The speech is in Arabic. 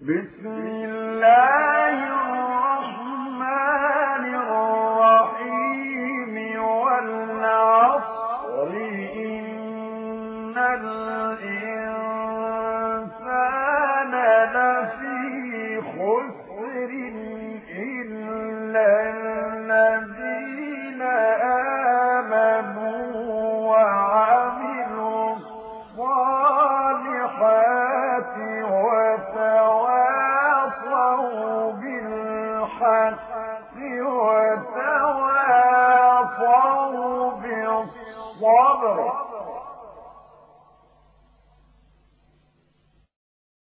بسم الله الرحمن الرحيم والعصر. إن الإنسان لفي خسر وتواصوا بالصبر